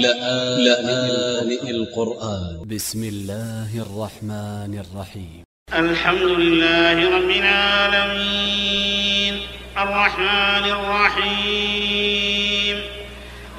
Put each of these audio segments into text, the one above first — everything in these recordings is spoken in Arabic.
لآن القرآن. ب س م الله الرحمن الرحيم. الحمد لله رب العالمين. الرحمن الرحيم.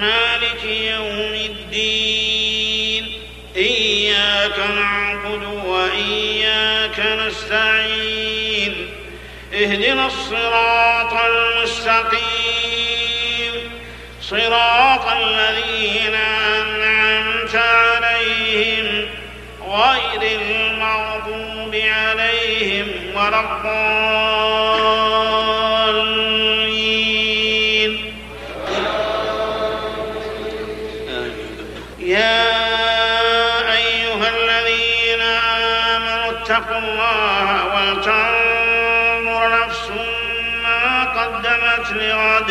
مالك يوم الدين. إياك نعبد وإياك نستعين. اهدنا الصراط المستقيم. صراط الذين أنعمت عليهم غير المغضوب عليهم ولا الضالين. يا أيها الذين آمنوا اتقوا الله ولتنظر نفس ما قدمت لغد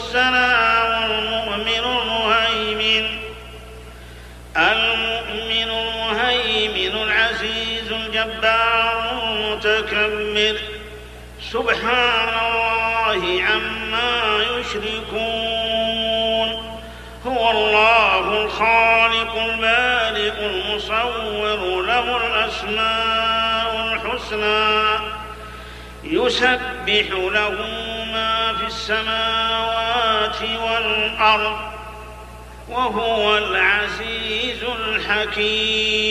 السلام المؤمن المهيمن. المؤمن المهيمن العزيز الجبار المتكبر. سبحان الله عما يشركون. هو الله الخالق البارئ المصور له الأسماء الحسنى. يسبح له ما في السماوات والأرض وهو العزيز الحكيم.